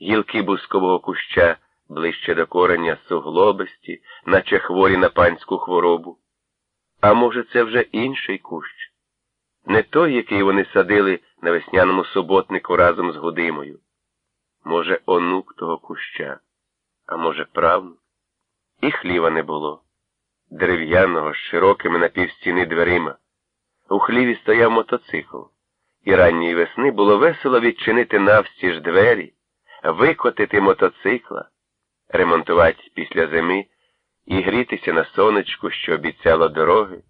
гілки бускового куща ближче до кореня суглобисті, наче хворі на панську хворобу. А може, це вже інший кущ? Не той, який вони садили на весняному суботнику разом з Гудимою. Може, онук того куща, а може, правнук. І хліва не було, дерев'яного з широкими на півстіни дверима. У хліві стояв мотоцикл, і ранньої весни було весело відчинити навстіж двері, викотити мотоцикла, ремонтувати після зими і грітися на сонечку, що обіцяло дороги,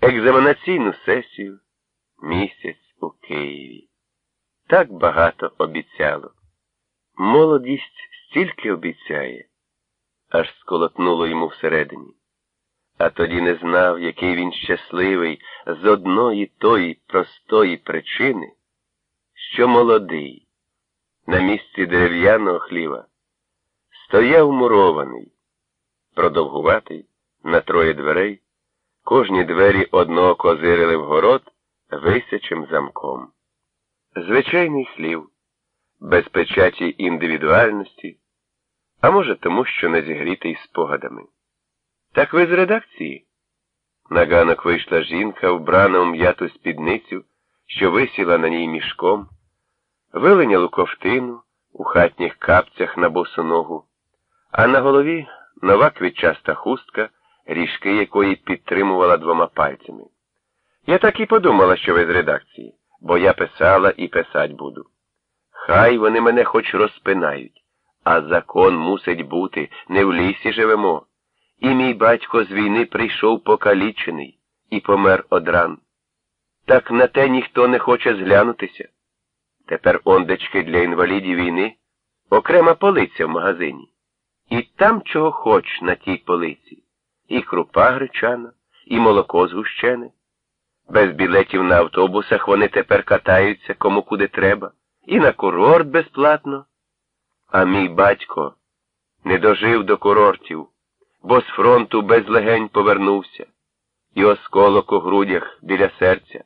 екзаменаційну сесію, місяць у Києві. Так багато обіцяло. Молодість стільки обіцяє, аж сколотнуло йому всередині. А тоді не знав, який він щасливий з одної тої простої причини, що молодий, на місці дерев'яного хліва, стояв мурований, продовгуватий, на троє дверей, кожні двері одного козирили вгород висячим замком. Звичайний хлів, без печаті індивідуальності, а може, тому, що не зігрітий спогадами. Так ви з редакції? На ганок вийшла жінка, вбрана у м'яту спідницю, що висіла на ній мішком, виленялу ковтину у хатніх капцях на босу ногу, а на голові нова квітчаста хустка, ріжки якої підтримувала двома пальцями. Я так і подумала, що ви з редакції, бо я писала і писать буду. Хай вони мене хоч розпинають, а закон мусить бути, не в лісі живемо. І мій батько з війни прийшов покалічений і помер од ран. Так на те ніхто не хоче зглянутися. Тепер ондечки для інвалідів війни окрема полиця в магазині. І там чого хоч на тій полиці. І крупа гречана, і молоко згущене. Без білетів на автобусах вони тепер катаються кому куди треба, і на курорт безплатно. А мій батько не дожив до курортів бо з фронту без легень повернувся, і осколок у грудях біля серця,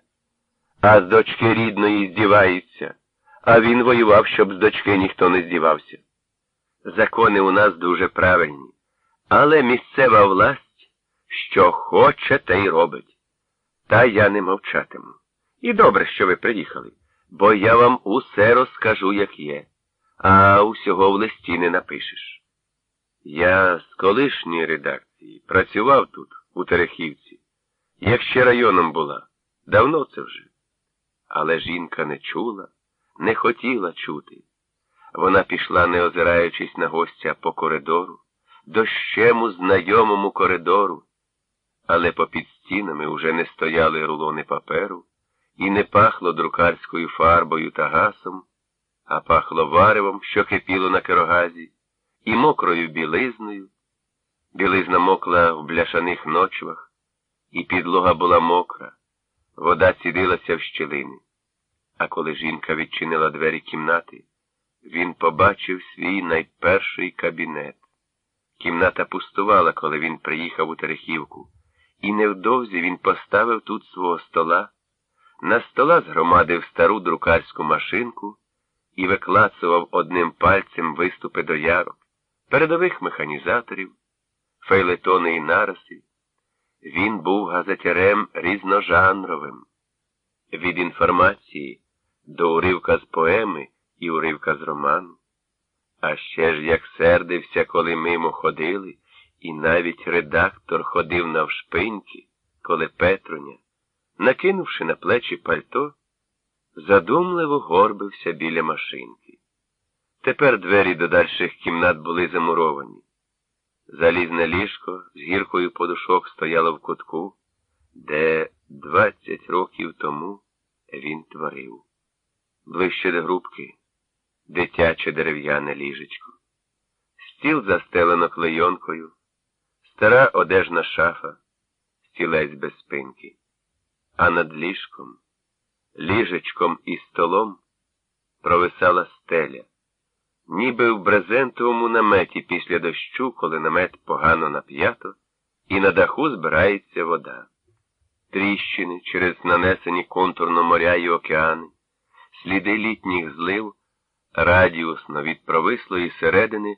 а з дочки рідної здіваються, а він воював, щоб з дочки ніхто не здівався. Закони у нас дуже правильні, але місцева власть, що хоче, те й робить. Та я не мовчатиму. І добре, що ви приїхали, бо я вам усе розкажу, як є, а усього в листі не напишеш. Я з колишньої редакції працював тут, у Терехівці, як ще районом була. Давно це вже. Але жінка не чула, не хотіла чути. Вона пішла, не озираючись на гостя по коридору, дощему знайомому коридору, але попід стінами уже не стояли рулони паперу, і не пахло друкарською фарбою та гасом, а пахло варевом, що кипіло на керогазі і мокрою білизною. Білизна мокла в бляшаних ночвах, і підлога була мокра, вода цідилася в щілини. А коли жінка відчинила двері кімнати, він побачив свій найперший кабінет. Кімната пустувала, коли він приїхав у Терехівку, і невдовзі він поставив тут свого стола, на стола згромадив стару друкарську машинку і виклацував одним пальцем виступи до ярок передових механізаторів, фейлетони і нараси, він був газетярем різножанровим. Від інформації до уривка з поеми і уривка з роману. А ще ж як сердився, коли мимо ходили, і навіть редактор ходив навшпиньки, коли Петруня, накинувши на плечі пальто, задумливо горбився біля машинки. Тепер двері до дальших кімнат були замуровані. Залізне ліжко з гіркою подушок стояло в кутку, де двадцять років тому він творив. Ближче до грубки. Дитяче дерев'яне ліжечко. Стіл застелено клейонкою, стара одежна шафа, стілець без спинки, а над ліжком, ліжечком і столом провисала стеля. Ніби в брезентовому наметі після дощу, коли намет погано нап'ято, і на даху збирається вода. Тріщини через нанесені контурно моря і океани, сліди літніх злив, радіусно від провислої середини